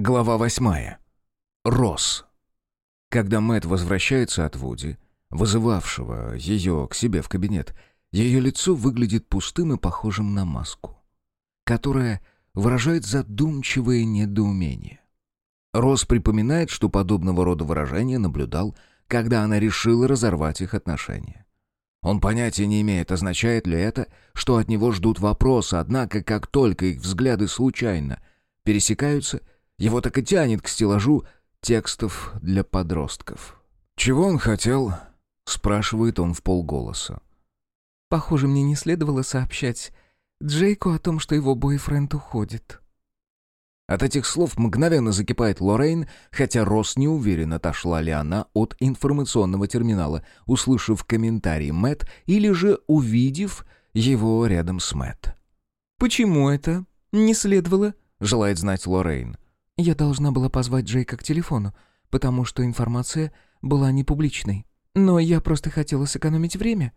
Глава восьмая. Росс. Когда Мэт возвращается от Вуди, вызывавшего ее к себе в кабинет, ее лицо выглядит пустым и похожим на маску, которая выражает задумчивое недоумение. Росс припоминает, что подобного рода выражение наблюдал, когда она решила разорвать их отношения. Он понятия не имеет, означает ли это, что от него ждут вопросы, однако как только их взгляды случайно пересекаются, его так и тянет к стеллажу текстов для подростков. «Чего он хотел?» — спрашивает он в полголоса. «Похоже, мне не следовало сообщать Джейку о том, что его бойфренд уходит». От этих слов мгновенно закипает Лоррейн, хотя Росс не уверен, отошла ли она от информационного терминала, услышав комментарий Мэт или же увидев его рядом с Мэт. «Почему это не следовало?» — желает знать Лоррейн. «Я должна была позвать Джейка к телефону, потому что информация была не публичной. Но я просто хотела сэкономить время».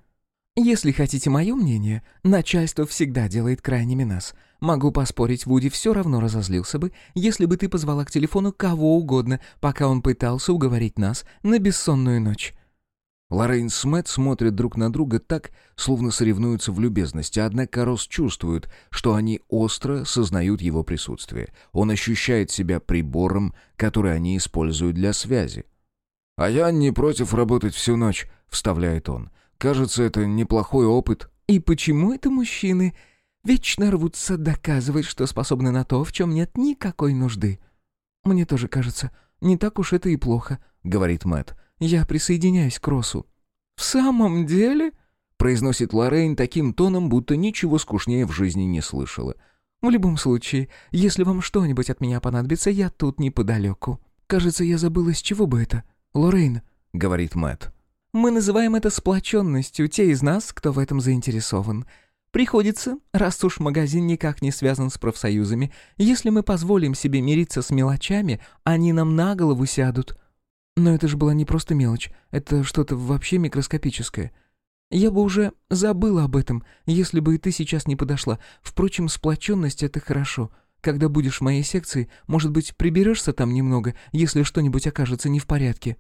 Если хотите мое мнение, начальство всегда делает крайними нас. Могу поспорить, Вуди все равно разозлился бы, если бы ты позвала к телефону кого угодно, пока он пытался уговорить нас на бессонную ночь». Лоррейн с Мэтт смотрят друг на друга так, словно соревнуются в любезности, однако Росс чувствует, что они остро сознают его присутствие. Он ощущает себя прибором, который они используют для связи. «А я не против работать всю ночь», — вставляет он. Кажется, это неплохой опыт». «И почему это мужчины вечно рвутся доказывать, что способны на то, в чем нет никакой нужды?» «Мне тоже кажется, не так уж это и плохо», — говорит Мэт. «Я присоединяюсь к Росу». «В самом деле?» — произносит Лоррейн таким тоном, будто ничего скучнее в жизни не слышала. «В любом случае, если вам что-нибудь от меня понадобится, я тут неподалеку». «Кажется, я забыла, с чего бы это. Лоррейн», — говорит Мэт. Мы называем это сплоченностью, те из нас, кто в этом заинтересован. Приходится, раз уж магазин никак не связан с профсоюзами, если мы позволим себе мириться с мелочами, они нам на голову сядут. Но это же была не просто мелочь, это что-то вообще микроскопическое. Я бы уже забыла об этом, если бы и ты сейчас не подошла. Впрочем, сплоченность — это хорошо. Когда будешь в моей секции, может быть, приберешься там немного, если что-нибудь окажется не в порядке».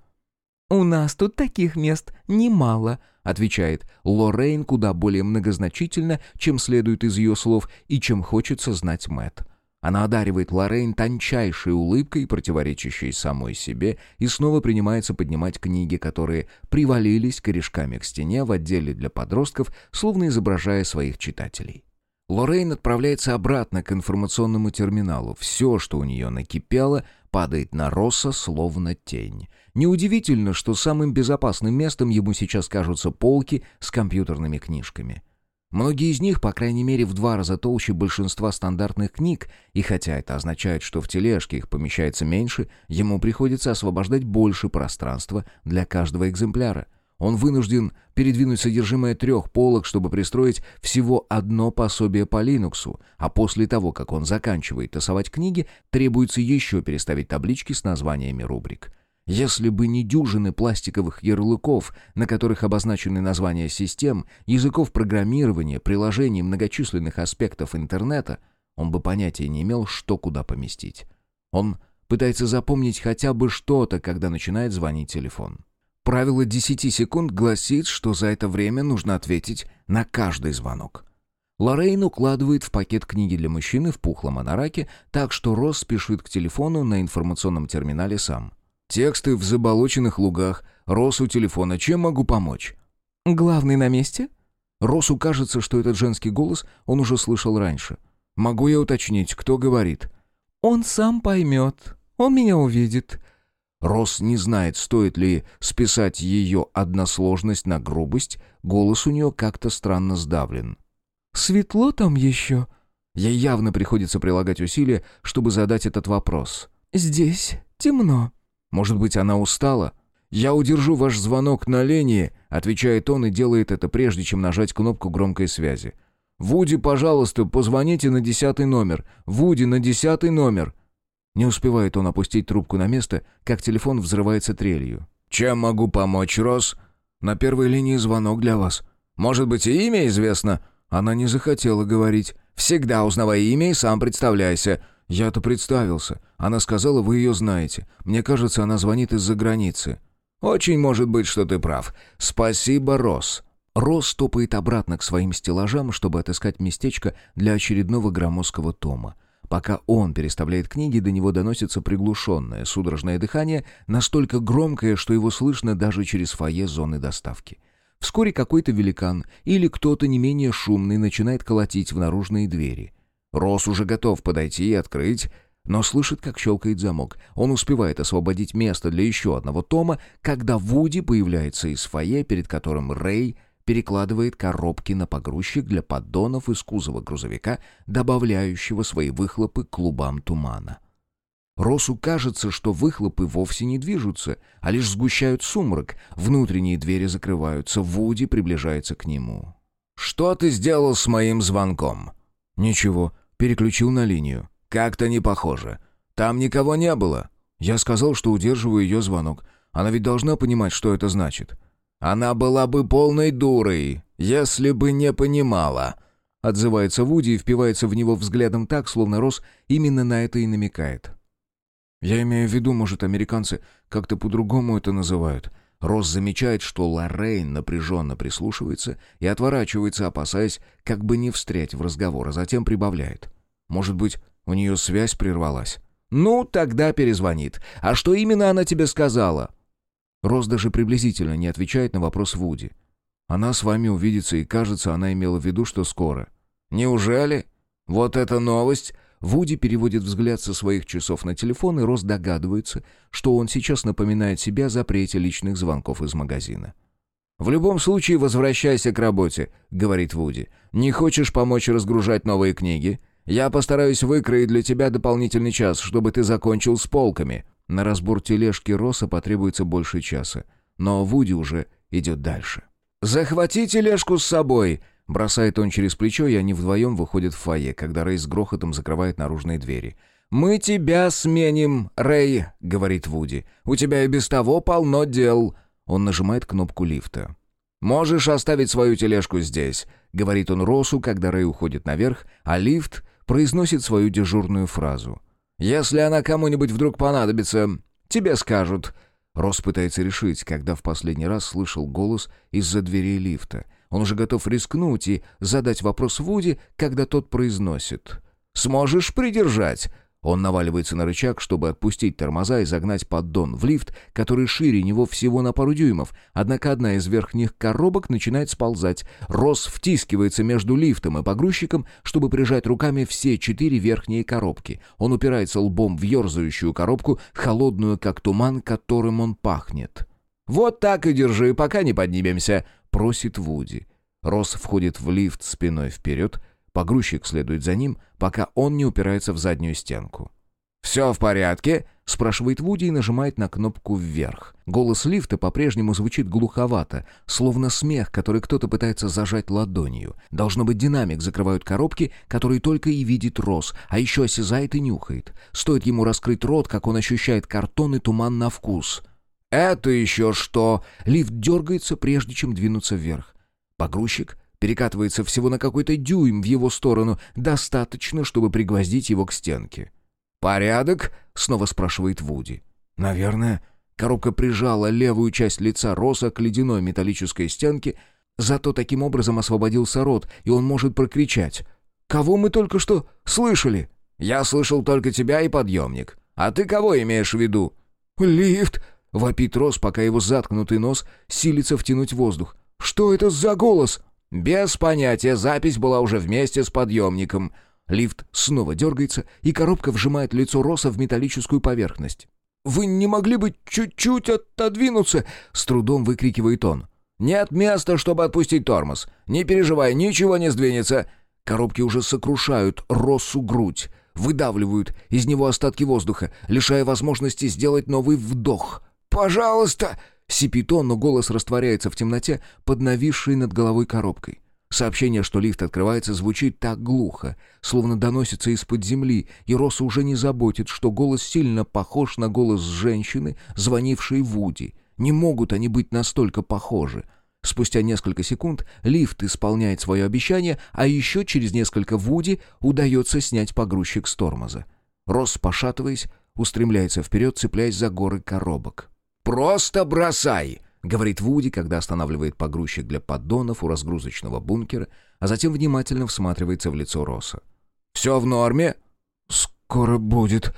«У нас тут таких мест немало», — отвечает Лоррейн куда более многозначительно, чем следует из ее слов и чем хочется знать Мэт. Она одаривает Лоррейн тончайшей улыбкой, противоречащей самой себе, и снова принимается поднимать книги, которые привалились корешками к стене в отделе для подростков, словно изображая своих читателей. Лоррейн отправляется обратно к информационному терминалу. Все, что у нее накипело, падает на Росса, словно тень. Неудивительно, что самым безопасным местом ему сейчас кажутся полки с компьютерными книжками. Многие из них, по крайней мере, в два раза толще большинства стандартных книг, и хотя это означает, что в тележке их помещается меньше, ему приходится освобождать больше пространства для каждого экземпляра — он вынужден передвинуть содержимое трех полок, чтобы пристроить всего одно пособие по Linux, а после того, как он заканчивает тасовать книги, требуется еще переставить таблички с названиями рубрик. Если бы не дюжины пластиковых ярлыков, на которых обозначены названия систем, языков программирования, приложений многочисленных аспектов интернета, он бы понятия не имел, что куда поместить. Он пытается запомнить хотя бы что-то, когда начинает звонить телефон. Правило 10 секунд гласит, что за это время нужно ответить на каждый звонок. Лоррейн укладывает в пакет книги для мужчины в пухлом анараке, так что Росс спешит к телефону на информационном терминале сам. Тексты в заболоченных лугах. Росс у телефона. Чем могу помочь? «Главный на месте?» Россу кажется, что этот женский голос он уже слышал раньше. «Могу я уточнить, кто говорит?» «Он сам поймет. Он меня увидит. Росс не знает, стоит ли списать ее односложность на грубость, голос у нее как-то странно сдавлен. «Светло там еще?» Ей явно приходится прилагать усилия, чтобы задать этот вопрос. «Здесь темно». «Может быть, она устала?» «Я удержу ваш звонок на линии», — отвечает он и делает это прежде, чем нажать кнопку громкой связи. «Вуди, пожалуйста, позвоните на десятый номер. Вуди, на десятый номер». Не успевает он опустить трубку на место, как телефон взрывается трелью. «Чем могу помочь, Рос?» «На первой линии звонок для вас. Может быть, и имя известно?» Она не захотела говорить. «Всегда узнавай имя и сам представляйся. «Я-то представился. Она сказала, вы ее знаете. Мне кажется, она звонит из-за границы». «Очень может быть, что ты прав. Спасибо, Рос». Рос топает обратно к своим стеллажам, чтобы отыскать местечко для очередного громоздкого тома. Пока он переставляет книги, до него доносится приглушенное, судорожное дыхание, настолько громкое, что его слышно даже через фойе зоны доставки. Вскоре какой-то великан или кто-то не менее шумный начинает колотить в наружные двери. Рос уже готов подойти и открыть, но слышит, как щелкает замок. Он успевает освободить место для еще одного тома, когда Вуди появляется из фойе, перед которым Рэй перекладывает коробки на погрузчик для поддонов из кузова грузовика, добавляющего свои выхлопы к клубам тумана. Росу кажется, что выхлопы вовсе не движутся, а лишь сгущают сумрак. Внутренние двери закрываются, Вуди приближается к нему. «Что ты сделал с моим звонком?» «Ничего. Переключил на линию. Как-то не похоже. Там никого не было. Я сказал, что удерживаю ее звонок. Она ведь должна понимать, что это значит. Она была бы полной дурой, если бы не понимала. Отзывается Вуди и впивается в него взглядом так, словно Рос именно на это и намекает. Я имею в виду, может, американцы как-то по-другому это называют. Рос замечает, что Лоррейн напряженно прислушивается и отворачивается, опасаясь, как бы не встрять в разговор, а затем прибавляет. Может быть, у нее связь прервалась? «Ну, тогда перезвонит. А что именно она тебе сказала?» Рос даже приблизительно не отвечает на вопрос Вуди. Она с вами увидится, и, кажется, она имела в виду, что скоро. «Неужели? Вот эта новость!» Вуди переводит взгляд со своих часов на телефон, и Рос догадывается, что он сейчас напоминает себе о запрете личных звонков из магазина. «В любом случае возвращайся к работе», — говорит Вуди. «Не хочешь помочь разгружать новые книги? Я постараюсь выкроить для тебя дополнительный час, чтобы ты закончил с полками». На разбор тележки Роса потребуется больше часа, но Вуди уже идет дальше. «Захвати тележку с собой», Бросает он через плечо, и они вдвоем выходят в фойе, когда Рэй с грохотом закрывает наружные двери. «Мы тебя сменим, Рэй», — говорит Вуди. «У тебя и без того полно дел». Он нажимает кнопку лифта. «Можешь оставить свою тележку здесь», — говорит он Росу, когда Рэй уходит наверх, а лифт произносит свою дежурную фразу. «Если она кому-нибудь вдруг понадобится, тебе скажут». Рос пытается решить, когда в последний раз слышал голос из-за дверей лифта — он уже готов рискнуть и задать вопрос Вуди, когда тот произносит. «Сможешь придержать?» Он наваливается на рычаг, чтобы отпустить тормоза и загнать поддон в лифт, который шире него всего на пару дюймов. Однако одна из верхних коробок начинает сползать. Рос втискивается между лифтом и погрузчиком, чтобы прижать руками все четыре верхние коробки. Он упирается лбом в ерзающую коробку, холодную, как туман, которым он пахнет. «Вот так и держи, пока не поднимемся», просит Вуди. Росс входит в лифт спиной вперед, погрузчик следует за ним, пока он не упирается в заднюю стенку. «Все в порядке?» — спрашивает Вуди и нажимает на кнопку «Вверх». Голос лифта по-прежнему звучит глуховато, словно смех, который кто-то пытается зажать ладонью. Должно быть, динамик закрывают коробки, которые только и видит Росс, а еще осязает и нюхает. Стоит ему раскрыть рот, как он ощущает картон и туман на вкус. «Это еще что?» Лифт дергается, прежде чем двинуться вверх. Погрузчик перекатывается всего на какой-то дюйм в его сторону, достаточно, чтобы пригвоздить его к стенке. «Порядок?» — снова спрашивает Вуди. «Наверное». Коробка прижала левую часть лица Роса к ледяной металлической стенке, зато таким образом освободился рот, и он может прокричать. «Кого мы только что слышали?» «Я слышал только тебя и подъемник. А ты кого имеешь в виду?» «Лифт!» Вопит Рос, пока его заткнутый нос силится втянуть воздух. «Что это за голос?» «Без понятия, запись была уже вместе с подъемником». Лифт снова дергается, и коробка вжимает лицо Роса в металлическую поверхность. «Вы не могли бы чуть-чуть отодвинуться?» — с трудом выкрикивает он. «Нет места, чтобы отпустить тормоз. Не переживай, ничего не сдвинется». Коробки уже сокрушают Россу грудь, выдавливают из него остатки воздуха, лишая возможности сделать новый вдох — «Пожалуйста!» — сипит он, но голос растворяется в темноте под нависшей над головой коробкой. Сообщение, что лифт открывается, звучит так глухо, словно доносится из-под земли, и Росса уже не заботит, что голос сильно похож на голос женщины, звонившей Вуди. Не могут они быть настолько похожи. Спустя несколько секунд лифт исполняет свое обещание, а еще через несколько Вуди удается снять погрузчик с тормоза. Росс, пошатываясь, устремляется вперед, цепляясь за горы коробок. «Просто бросай!» — говорит Вуди, когда останавливает погрузчик для поддонов у разгрузочного бункера, а затем внимательно всматривается в лицо Росса. «Все в норме?» «Скоро будет».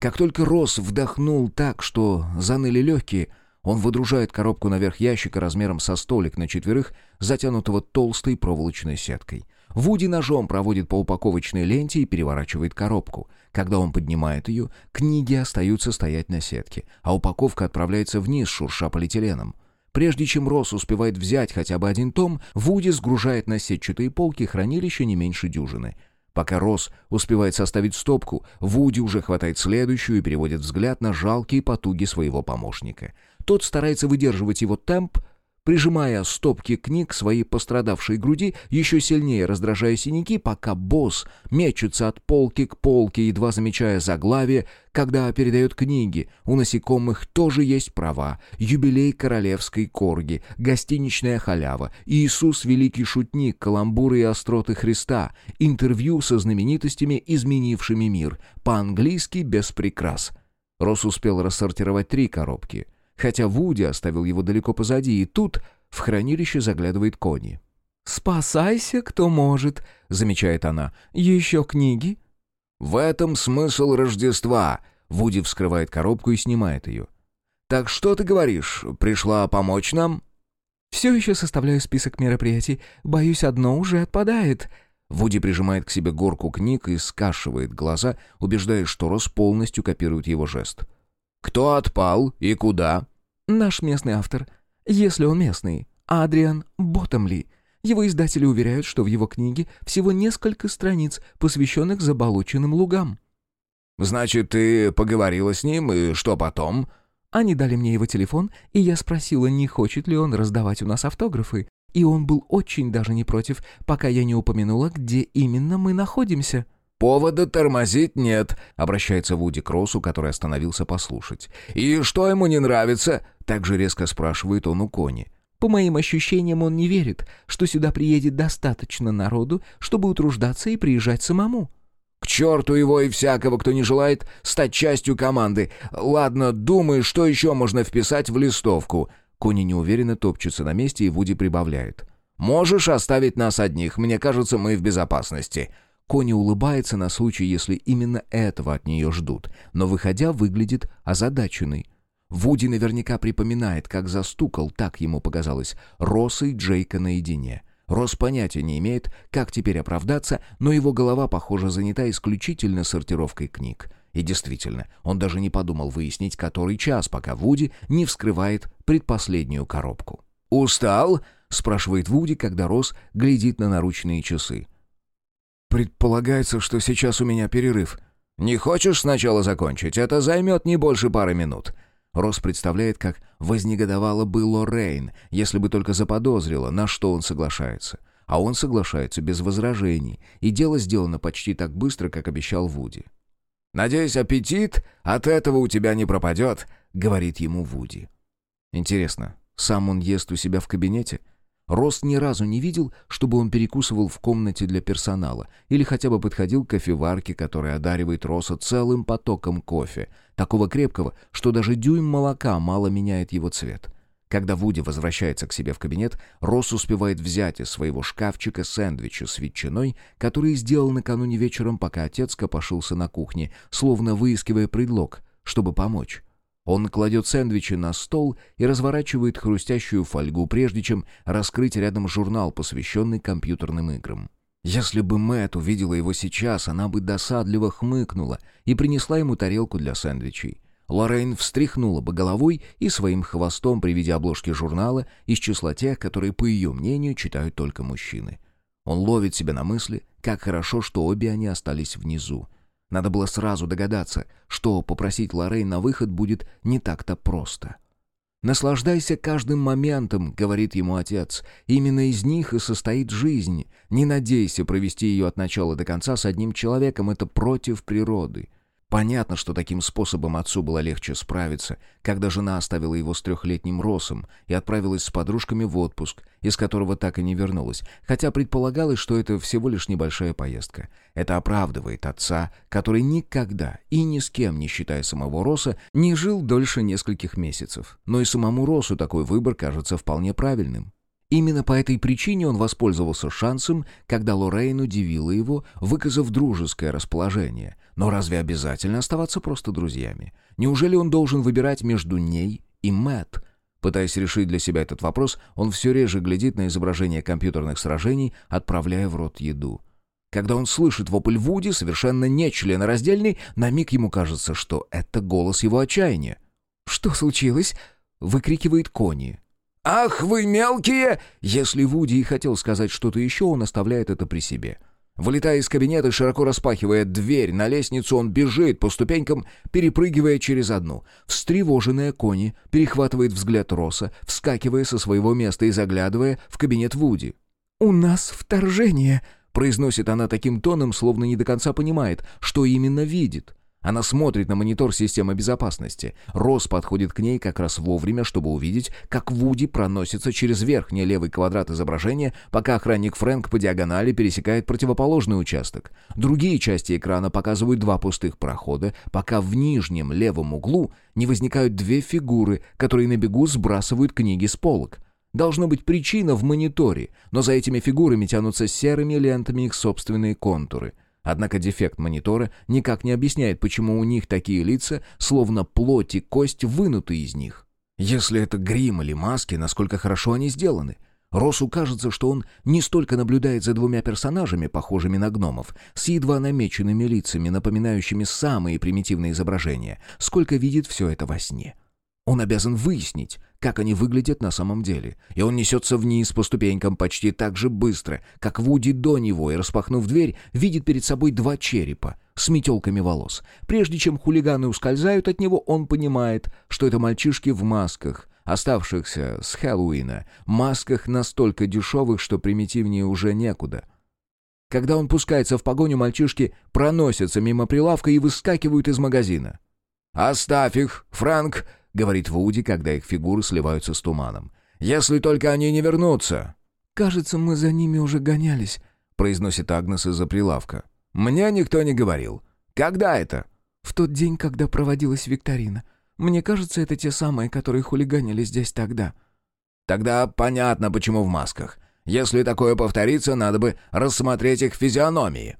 Как только Росс вдохнул так, что заныли легкие, он выдружает коробку наверх ящика размером со столик на четверых, затянутого толстой проволочной сеткой. Вуди ножом проводит по упаковочной ленте и переворачивает коробку. Когда он поднимает ее, книги остаются стоять на сетке, а упаковка отправляется вниз, шурша полиэтиленом. Прежде чем Росс успевает взять хотя бы один том, Вуди сгружает на сетчатые полки хранилища не меньше дюжины. Пока Росс успевает составить стопку, Вуди уже хватает следующую и переводит взгляд на жалкие потуги своего помощника. Тот старается выдерживать его темп, прижимая стопки книг к своей пострадавшей груди, еще сильнее раздражая синяки, пока босс мечется от полки к полке, едва замечая заглавие, когда передает книги. У насекомых тоже есть права. Юбилей королевской корги, гостиничная халява, Иисус великий шутник, каламбуры и остроты Христа, интервью со знаменитостями, изменившими мир, по-английски без прикрас. Рос успел рассортировать три коробки — хотя Вуди оставил его далеко позади, и тут в хранилище заглядывает Кони. «Спасайся, кто может», — замечает она. «Еще книги?» «В этом смысл Рождества», — Вуди вскрывает коробку и снимает ее. «Так что ты говоришь, пришла помочь нам?» «Все еще составляю список мероприятий. Боюсь, одно уже отпадает». Вуди прижимает к себе горку книг и скашивает глаза, убеждаясь, что Рос полностью копирует его жест. «Кто отпал и куда?» «Наш местный автор. Если он местный. Адриан Боттомли. Его издатели уверяют, что в его книге всего несколько страниц, посвященных заболоченным лугам». «Значит, ты поговорила с ним, и что потом?» Они дали мне его телефон, и я спросила, не хочет ли он раздавать у нас автографы. И он был очень даже не против, пока я не упомянула, где именно мы находимся. «Повода тормозить нет», — обращается Вуди к Россу, который остановился послушать. «И что ему не нравится?» — также резко спрашивает он у Кони. «По моим ощущениям, он не верит, что сюда приедет достаточно народу, чтобы утруждаться и приезжать самому». «К черту его и всякого, кто не желает стать частью команды. Ладно, думаю, что еще можно вписать в листовку». Кони неуверенно топчется на месте, и Вуди прибавляет. «Можешь оставить нас одних, мне кажется, мы в безопасности». Кони улыбается на случай, если именно этого от нее ждут, но, выходя, выглядит озадаченной. Вуди наверняка припоминает, как застукал, так ему показалось, Росса и Джейка наедине. Росс понятия не имеет, как теперь оправдаться, но его голова, похоже, занята исключительно сортировкой книг. И действительно, он даже не подумал выяснить, который час, пока Вуди не вскрывает предпоследнюю коробку. «Устал?» — спрашивает Вуди, когда Росс глядит на наручные часы. «Предполагается, что сейчас у меня перерыв». «Не хочешь сначала закончить? Это займет не больше пары минут». Рос представляет, как вознегодовала бы Лоррейн, если бы только заподозрила, на что он соглашается. А он соглашается без возражений, и дело сделано почти так быстро, как обещал Вуди. «Надеюсь, аппетит от этого у тебя не пропадет», — говорит ему Вуди. Интересно, сам он ест у себя в кабинете? Рост ни разу не видел, чтобы он перекусывал в комнате для персонала или хотя бы подходил к кофеварке, которая одаривает Роса целым потоком кофе, такого крепкого, что даже дюйм молока мало меняет его цвет. Когда Вуди возвращается к себе в кабинет, Росс успевает взять из своего шкафчика сэндвичи с ветчиной, который сделал накануне вечером, пока отец копошился на кухне, словно выискивая предлог, чтобы помочь. Он кладет сэндвичи на стол и разворачивает хрустящую фольгу, прежде чем раскрыть рядом журнал, посвященный компьютерным играм. Если бы Мэтт увидела его сейчас, она бы досадливо хмыкнула и принесла ему тарелку для сэндвичей. Лоррейн встряхнула бы головой и своим хвостом при виде обложки журнала из числа тех, которые, по ее мнению, читают только мужчины. Он ловит себя на мысли, как хорошо, что обе они остались внизу. Надо было сразу догадаться, что попросить Лоррейн на выход будет не так-то просто. «Наслаждайся каждым моментом», — говорит ему отец. «Именно из них и состоит жизнь. Не надейся провести ее от начала до конца с одним человеком, это против природы. Понятно, что таким способом отцу было легче справиться, когда жена оставила его с трехлетним Росом и отправилась с подружками в отпуск, из которого так и не вернулась, хотя предполагалось, что это всего лишь небольшая поездка. Это оправдывает отца, который никогда и ни с кем, не считая самого Роса, не жил дольше нескольких месяцев. Но и самому Росу такой выбор кажется вполне правильным. Именно по этой причине он воспользовался шансом, когда Лоррейн удивила его, выказав дружеское расположение. Но разве обязательно оставаться просто друзьями? Неужели он должен выбирать между ней и Мэтт? Пытаясь решить для себя этот вопрос, он все реже глядит на изображение компьютерных сражений, отправляя в рот еду. Когда он слышит вопль Вуди, совершенно нечленораздельный, на миг ему кажется, что это голос его отчаяния. «Что случилось?» — выкрикивает Кони. «Ах вы мелкие!» Если Вуди и хотел сказать что-то еще, он оставляет это при себе. Вылетая из кабинета, широко распахивая дверь на лестницу, он бежит по ступенькам, перепрыгивая через одну. Встревоженная Кони перехватывает взгляд Росса, вскакивая со своего места и заглядывая в кабинет Вуди. «У нас вторжение!» — произносит она таким тоном, словно не до конца понимает, что именно видит. Она смотрит на монитор системы безопасности. Росс подходит к ней как раз вовремя, чтобы увидеть, как Вуди проносится через верхний левый квадрат изображения, пока охранник Фрэнк по диагонали пересекает противоположный участок. Другие части экрана показывают два пустых прохода, пока в нижнем левом углу не возникают две фигуры, которые на бегу сбрасывают книги с полок. Должна быть причина в мониторе, но за этими фигурами тянутся серыми лентами их собственные контуры — Однако дефект монитора никак не объясняет, почему у них такие лица, словно плоть и кость вынуты из них. Если это грим или маски, насколько хорошо они сделаны. Росу кажется, что он не столько наблюдает за двумя персонажами, похожими на гномов, с едва намеченными лицами, напоминающими самые примитивные изображения, сколько видит все это во сне. Он обязан выяснить, как они выглядят на самом деле. И он несется вниз по ступенькам почти так же быстро, как Вуди до него, и, распахнув дверь, видит перед собой два черепа с метелками волос. Прежде чем хулиганы ускользают от него, он понимает, что это мальчишки в масках, оставшихся с Хэллоуина, масках настолько дешевых, что примитивнее уже некуда. Когда он пускается в погоню, мальчишки проносятся мимо прилавка и выскакивают из магазина. «Оставь их, Франк!» — говорит Вуди, когда их фигуры сливаются с туманом. «Если только они не вернутся!» «Кажется, мы за ними уже гонялись», — произносит Агнес из-за прилавка. «Мне никто не говорил. Когда это?» «В тот день, когда проводилась викторина. Мне кажется, это те самые, которые хулиганили здесь тогда». «Тогда понятно, почему в масках. Если такое повторится, надо бы рассмотреть их физиономии».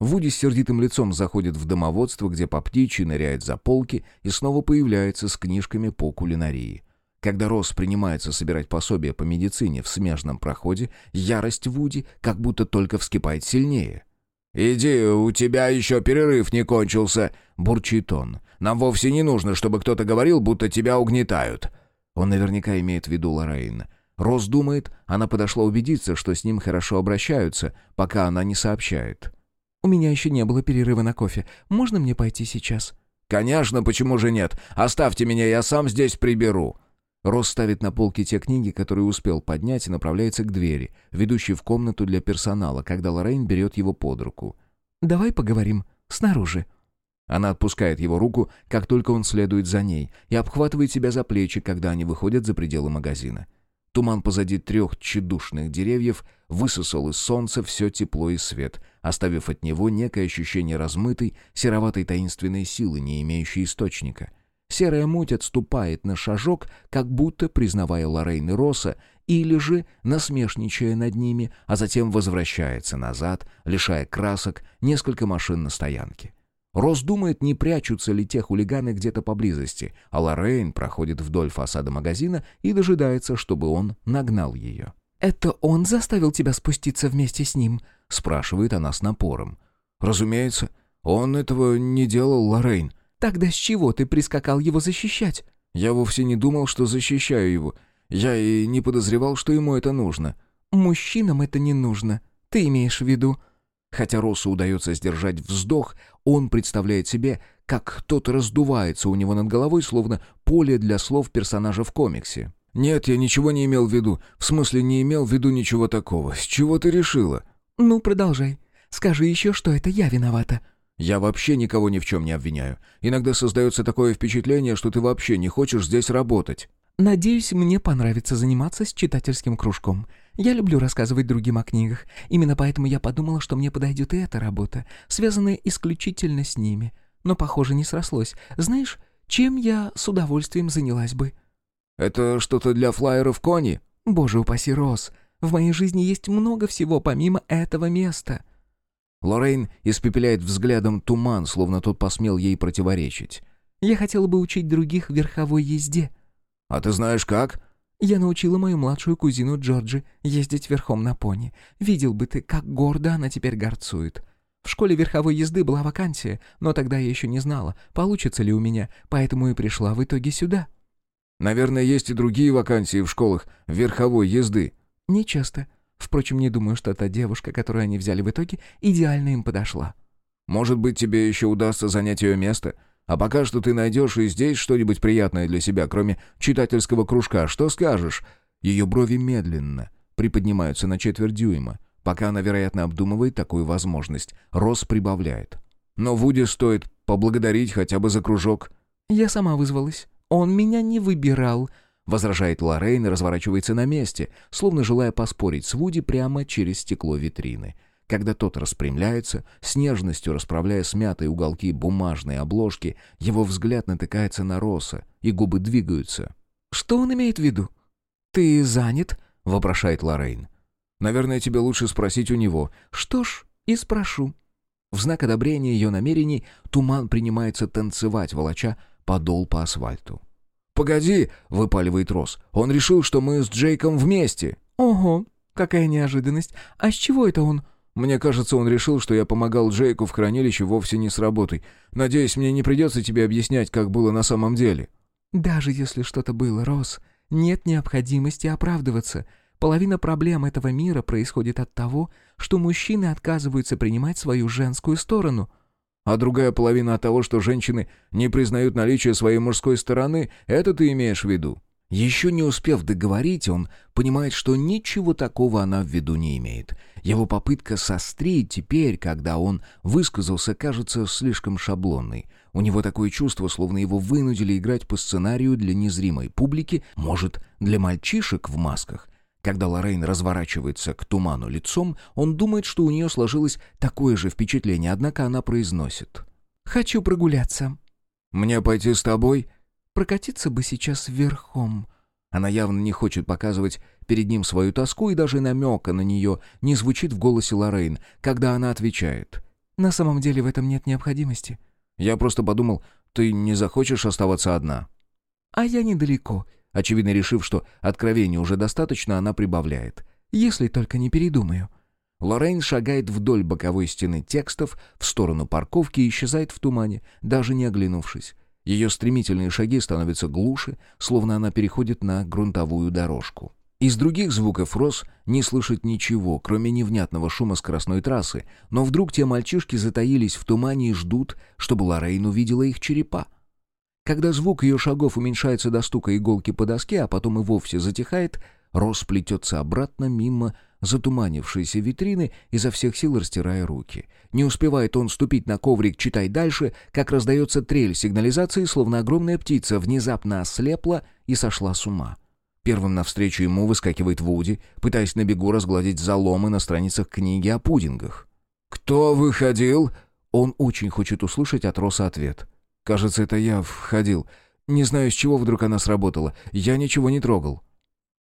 Вуди с сердитым лицом заходит в домоводство, где по птичьи ныряет за полки и снова появляется с книжками по кулинарии. Когда Росс принимается собирать пособие по медицине в смежном проходе, ярость Вуди как будто только вскипает сильнее. «Иди, у тебя еще перерыв не кончился», — бурчит он. «Нам вовсе не нужно, чтобы кто-то говорил, будто тебя угнетают». Он наверняка имеет в виду Лоррейн. Росс думает, она подошла убедиться, что с ним хорошо обращаются, пока она не сообщает. «У меня еще не было перерыва на кофе. Можно мне пойти сейчас?» «Конечно, почему же нет? Оставьте меня, я сам здесь приберу». Рос ставит на полке те книги, которые успел поднять, и направляется к двери, ведущей в комнату для персонала, когда Лоррейн берет его под руку. «Давай поговорим. Снаружи». Она отпускает его руку, как только он следует за ней, и обхватывает себя за плечи, когда они выходят за пределы магазина. Туман позади трех тщедушных деревьев высосал из солнца все тепло и свет, оставив от него некое ощущение размытой, сероватой таинственной силы, не имеющей источника. Серая муть отступает на шажок, как будто признавая Лоррейн и Росса, или же насмешничая над ними, а затем возвращается назад, лишая красок несколько машин на стоянке. Рос думает, не прячутся ли те хулиганы где-то поблизости, а Лоррейн проходит вдоль фасада магазина и дожидается, чтобы он нагнал ее. «Это он заставил тебя спуститься вместе с ним?» — спрашивает она с напором. «Разумеется, он этого не делал, Лоррейн». «Тогда с чего ты прискакал его защищать?» «Я вовсе не думал, что защищаю его. Я и не подозревал, что ему это нужно». «Мужчинам это не нужно. Ты имеешь в виду...» Хотя Россу удается сдержать вздох, он представляет себе, как кто-то раздувается у него над головой, словно поле для слов персонажа в комиксе. «Нет, я ничего не имел в виду. В смысле, не имел в виду ничего такого. С чего ты решила?» «Ну, продолжай. Скажи еще, что это я виновата». «Я вообще никого ни в чем не обвиняю. Иногда создается такое впечатление, что ты вообще не хочешь здесь работать». «Надеюсь, мне понравится заниматься с читательским кружком. Я люблю рассказывать другим о книгах. Именно поэтому я подумала, что мне подойдет и эта работа, связанная исключительно с ними. Но, похоже, не срослось. Знаешь, чем я с удовольствием занялась бы?» «Это что-то для флайеров Кони?» «Боже упаси, Рос. В моей жизни есть много всего помимо этого места». Лоррейн испепеляет взглядом туман, словно тот посмел ей противоречить. «Я хотела бы учить других верховой езде». «А ты знаешь как?» «Я научила мою младшую кузину Джорджи ездить верхом на пони. Видел бы ты, как гордо она теперь горцует. В школе верховой езды была вакансия, но тогда я еще не знала, получится ли у меня, поэтому и пришла в итоге сюда». «Наверное, есть и другие вакансии в школах верховой езды». «Не часто. Впрочем, не думаю, что та девушка, которую они взяли в итоге, идеально им подошла. «Может быть, тебе еще удастся занять ее место? А пока что ты найдешь и здесь что-нибудь приятное для себя, кроме читательского кружка. Что скажешь?» Ее брови медленно приподнимаются на четверть дюйма. Пока она, вероятно, обдумывает такую возможность, Рос прибавляет. «Но Вуди стоит поблагодарить хотя бы за кружок». «Я сама вызвалась. Он меня не выбирал», возражает Лоррейн и разворачивается на месте, словно желая поспорить с Вуди прямо через стекло витрины. Когда тот распрямляется, с нежностью расправляя смятые уголки бумажной обложки, его взгляд натыкается на Роса, и губы двигаются. «Что он имеет в виду?» «Ты занят?» — вопрошает Лоррейн. «Наверное, тебе лучше спросить у него». «Что ж, и спрошу». В знак одобрения ее намерений туман принимается танцевать, волоча подол по асфальту. «Погоди!» — выпаливает Рос. «Он решил, что мы с Джейком вместе!» «Ого! Какая неожиданность! А с чего это он?» «Мне кажется, он решил, что я помогал Джейку в хранилище вовсе не с работой. Надеюсь, мне не придется тебе объяснять, как было на самом деле». «Даже если что-то было, Рос, нет необходимости оправдываться. Половина проблем этого мира происходит от того, что мужчины отказываются принимать свою женскую сторону а другая половина от того, что женщины не признают наличие своей мужской стороны, это ты имеешь в виду?» Еще не успев договорить, он понимает, что ничего такого она в виду не имеет. Его попытка сострить теперь, когда он высказался, кажется слишком шаблонной. У него такое чувство, словно его вынудили играть по сценарию для незримой публики, может, для мальчишек в масках, когда Лоррейн разворачивается к туману лицом, он думает, что у нее сложилось такое же впечатление, однако она произносит. «Хочу прогуляться». «Мне пойти с тобой?» «Прокатиться бы сейчас верхом». Она явно не хочет показывать перед ним свою тоску, и даже намека на нее не звучит в голосе Лоррейн, когда она отвечает. «На самом деле в этом нет необходимости». «Я просто подумал, ты не захочешь оставаться одна». «А я недалеко. Очевидно, решив, что откровения уже достаточно, она прибавляет. «Если только не передумаю». Лоррейн шагает вдоль боковой стены текстов в сторону парковки и исчезает в тумане, даже не оглянувшись. Ее стремительные шаги становятся глуше, словно она переходит на грунтовую дорожку. Из других звуков Рос не слышит ничего, кроме невнятного шума скоростной трассы, но вдруг те мальчишки затаились в тумане и ждут, чтобы Лоррейн увидела их черепа. Когда звук ее шагов уменьшается до стука иголки по доске, а потом и вовсе затихает, Рос плетется обратно мимо затуманившейся витрины, изо всех сил растирая руки. Не успевает он ступить на коврик «Читай дальше», как раздается трель сигнализации, словно огромная птица внезапно ослепла и сошла с ума. Первым навстречу ему выскакивает Вуди, пытаясь на бегу разгладить заломы на страницах книги о пудингах. «Кто выходил?» Он очень хочет услышать от Роса ответ. Кажется, это я входил. Не знаю, с чего вдруг она сработала. Я ничего не трогал.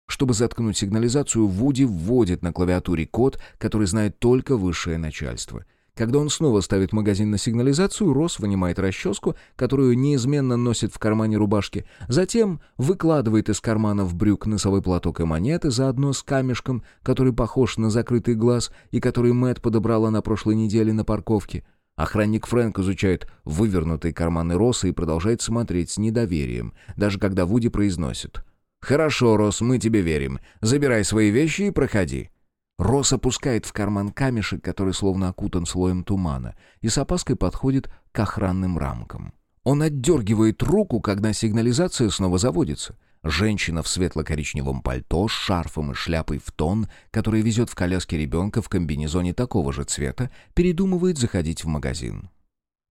Чтобы заткнуть сигнализацию, Вуди вводит на клавиатуре код, который знает только высшее начальство. Когда он снова ставит магазин на сигнализацию, Рос вынимает расческу, которую неизменно носит в кармане рубашки, затем выкладывает из кармана в брюк носовой платок и монеты, заодно с камешком, который похож на закрытый глаз и который Мэт подобрала на прошлой неделе на парковке — Охранник Фрэнк изучает вывернутые карманы Росса и продолжает смотреть с недоверием, даже когда Вуди произносит. «Хорошо, Росс, мы тебе верим. Забирай свои вещи и проходи». Росс опускает в карман камешек, который словно окутан слоем тумана, и с опаской подходит к охранным рамкам. Он отдергивает руку, когда сигнализация снова заводится. Женщина в светло-коричневом пальто с шарфом и шляпой в тон, которая везет в коляске ребенка в комбинезоне такого же цвета, передумывает заходить в магазин.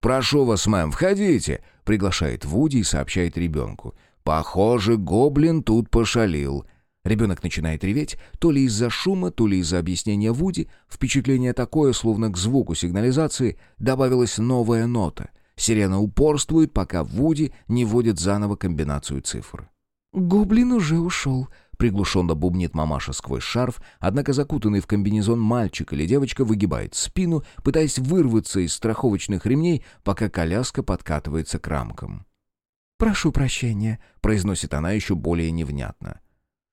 «Прошу вас, мэм, входите», — приглашает Вуди и сообщает ребенку. «Похоже, гоблин тут пошалил». Ребенок начинает реветь, то ли из-за шума, то ли из-за объяснения Вуди. Впечатление такое, словно к звуку сигнализации добавилась новая нота. Сирена упорствует, пока Вуди не вводит заново комбинацию цифр. «Гоблин уже ушел», — приглушенно бубнит мамаша сквозь шарф, однако закутанный в комбинезон мальчик или девочка выгибает спину, пытаясь вырваться из страховочных ремней, пока коляска подкатывается к рамкам. «Прошу прощения», — произносит она еще более невнятно.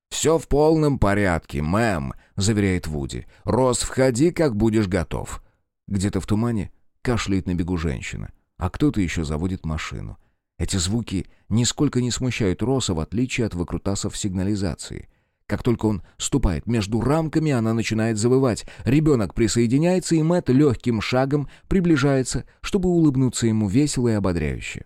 «Все в полном порядке, мэм», — заверяет Вуди. «Рос, входи, как будешь готов». Где-то в тумане кашляет на бегу женщина, а кто-то еще заводит машину. Эти звуки нисколько не смущают Роса, в отличие от выкрутасов сигнализации. Как только он ступает между рамками, она начинает завывать. Ребенок присоединяется, и Мэтт легким шагом приближается, чтобы улыбнуться ему весело и ободряюще.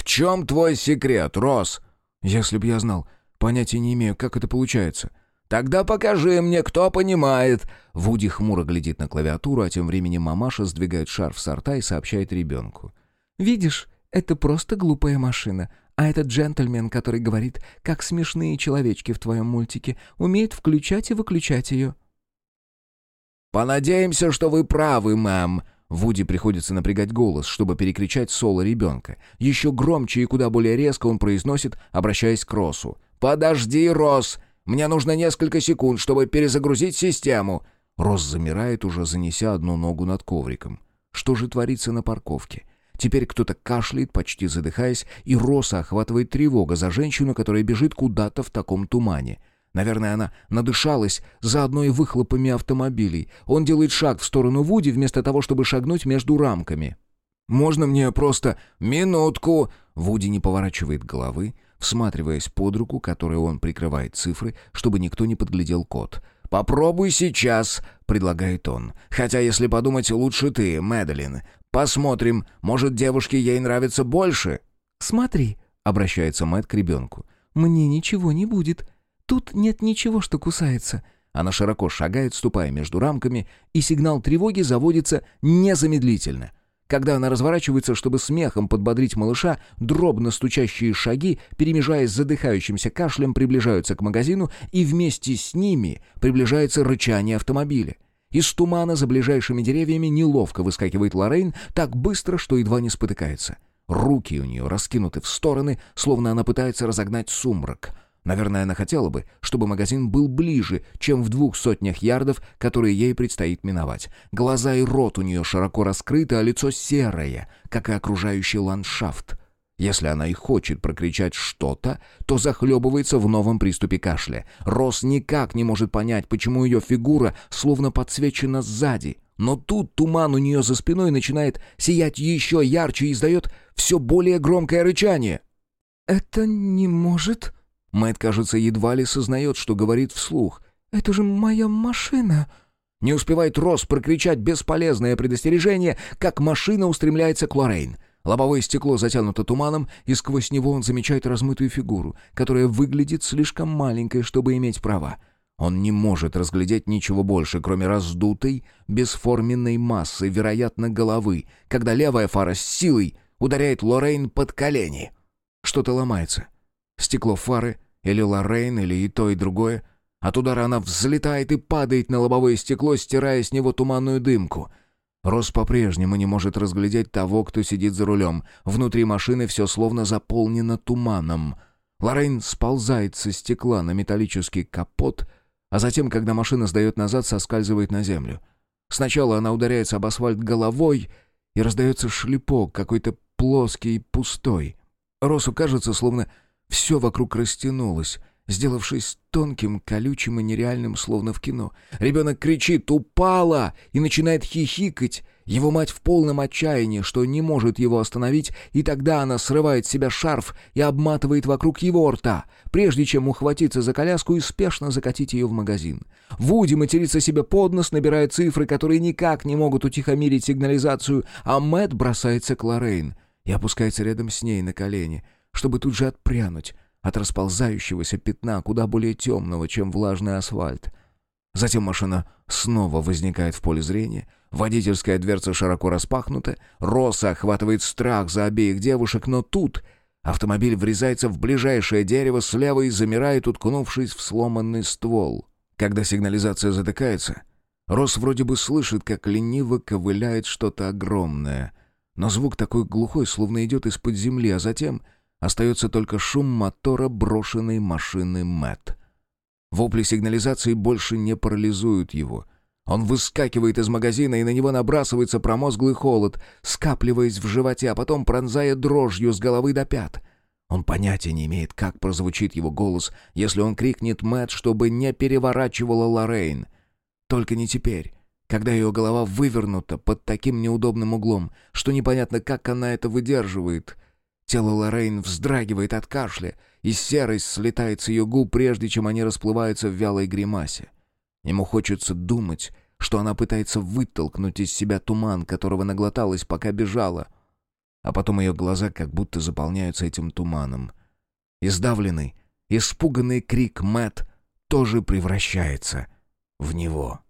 «В чем твой секрет, Рос?» «Если б я знал. Понятия не имею, как это получается». «Тогда покажи мне, кто понимает!» Вуди хмуро глядит на клавиатуру, а тем временем мамаша сдвигает шарф с рта и сообщает ребенку. «Видишь, это просто глупая машина. А этот джентльмен, который говорит, как смешные человечки в твоем мультике, умеет включать и выключать ее». «Понадеемся, что вы правы, мэм», Вуди приходится напрягать голос, чтобы перекричать соло ребенка. Еще громче и куда более резко он произносит, обращаясь к Росу. «Подожди, Рос! Мне нужно несколько секунд, чтобы перезагрузить систему!» Рос замирает, уже занеся одну ногу над ковриком. Что же творится на парковке? Теперь кто-то кашляет, почти задыхаясь, и Роса охватывает тревога за женщину, которая бежит куда-то в таком тумане. Наверное, она надышалась заодно и выхлопами автомобилей. Он делает шаг в сторону Вуди вместо того, чтобы шагнуть между рамками. «Можно мне просто... минутку?» Вуди не поворачивает головы, всматриваясь под руку, которой он прикрывает цифры, чтобы никто не подглядел код. «Попробуй сейчас», — предлагает он. «Хотя, если подумать, лучше ты, Мэдалин. Посмотрим, может, девушке ей нравится больше?» «Смотри», — обращается Мэт к ребенку. «Мне ничего не будет. Тут нет ничего, что кусается». Она широко шагает, ступая между рамками, и сигнал тревоги заводится незамедлительно. Когда она разворачивается, чтобы смехом подбодрить малыша, дробно стучащие шаги, перемежаясь с задыхающимся кашлем, приближаются к магазину, и вместе с ними приближается рычание автомобиля. Из тумана за ближайшими деревьями неловко выскакивает Лоррейн так быстро, что едва не спотыкается. Руки у нее раскинуты в стороны, словно она пытается разогнать сумрак — Наверное, она хотела бы, чтобы магазин был ближе, чем в двух сотнях ярдов, которые ей предстоит миновать. Глаза и рот у нее широко раскрыты, а лицо серое, как и окружающий ландшафт. Если она и хочет прокричать что-то, то захлебывается в новом приступе кашля. Рос никак не может понять, почему ее фигура словно подсвечена сзади. Но тут туман у нее за спиной начинает сиять еще ярче и издает все более громкое рычание. «Это не может...» Мэтт, кажется, едва ли сознает, что говорит вслух. «Это же моя машина!» Не успевает Росс прокричать бесполезное предостережение, как машина устремляется к Лоррейн. Лобовое стекло затянуто туманом, и сквозь него он замечает размытую фигуру, которая выглядит слишком маленькой, чтобы иметь права. Он не может разглядеть ничего больше, кроме раздутой, бесформенной массы, вероятно, головы, когда левая фара с силой ударяет Лоррейн под колени. Что-то ломается. Стекло фары, или Лоррейн, или и то, и другое. От удара она взлетает и падает на лобовое стекло, стирая с него туманную дымку. Рос по-прежнему не может разглядеть того, кто сидит за рулем. Внутри машины все словно заполнено туманом. Лоррейн сползает со стекла на металлический капот, а затем, когда машина сдает назад, соскальзывает на землю. Сначала она ударяется об асфальт головой, и раздается шлепок, какой-то плоский и пустой. Росу кажется, словно все вокруг растянулось, сделавшись тонким, колючим и нереальным, словно в кино. Ребенок кричит «Упала!» и начинает хихикать. Его мать в полном отчаянии, что не может его остановить, и тогда она срывает с себя шарф и обматывает вокруг его рта, прежде чем ухватиться за коляску и спешно закатить ее в магазин. Вуди матерится себе под нос, набирая цифры, которые никак не могут утихомирить сигнализацию, а Мэтт бросается к Лоррейн и опускается рядом с ней на колени — чтобы тут же отпрянуть от расползающегося пятна, куда более темного, чем влажный асфальт. Затем машина снова возникает в поле зрения, водительская дверца широко распахнута, Росса охватывает страх за обеих девушек, но тут автомобиль врезается в ближайшее дерево слева и замирает, уткнувшись в сломанный ствол. Когда сигнализация затыкается, Росс вроде бы слышит, как лениво ковыляет что-то огромное, но звук такой глухой, словно идет из-под земли, а затем остается только шум мотора брошенной машины Мэтт. Вопли сигнализации больше не парализуют его. Он выскакивает из магазина, и на него набрасывается промозглый холод, скапливаясь в животе, а потом пронзая дрожью с головы до пят. Он понятия не имеет, как прозвучит его голос, если он крикнет Мэтт, чтобы не переворачивала Лоррейн. Только не теперь, когда ее голова вывернута под таким неудобным углом, что непонятно, как она это выдерживает. Тело Лоррейн вздрагивает от кашля, и серость слетает с ее губ, прежде чем они расплываются в вялой гримасе. Ему хочется думать, что она пытается вытолкнуть из себя туман, которого наглоталась, пока бежала. А потом ее глаза как будто заполняются этим туманом. Издавленный, испуганный крик Мэт тоже превращается в него.